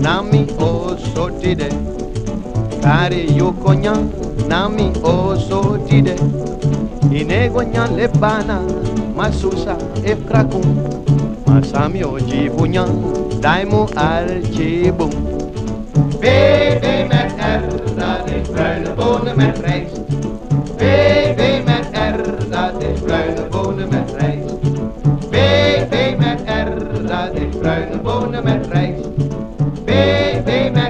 nami osotide. Kari yukonyan, nami osotide. Inegwanyan lebana, masusa efkrakun. Masami ojibunyan, daimu aljibun. BB met R, dat is bruine bonen met rijst. BB met R, dat is bruine bonen met rijst. BB met R, dat is bruine bonen met rijst. BB met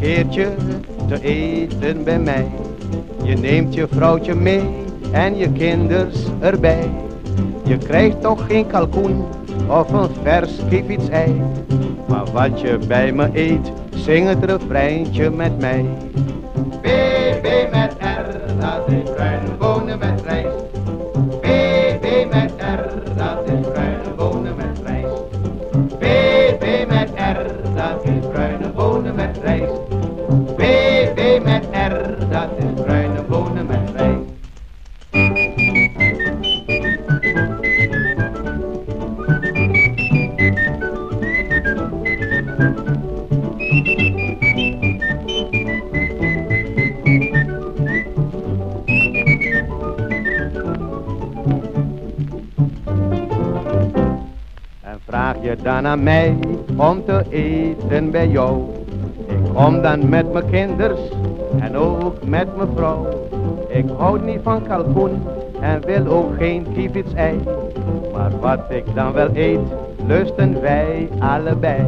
keertje te eten bij mij. Je neemt je vrouwtje mee en je kinders erbij. Je krijgt toch geen kalkoen of een vers ei. Maar wat je bij me eet, zing het refreintje met mij. BB met R, dat is bruine bonen met rijst. BB met R, dat is bruine bonen met rijst. BB met R, dat is bruine bonen met rijst. Vraag je dan aan mij om te eten bij jou. Ik kom dan met mijn kinders en ook met mijn vrouw. Ik houd niet van kalkoen en wil ook geen ei. Maar wat ik dan wel eet, lusten wij allebei.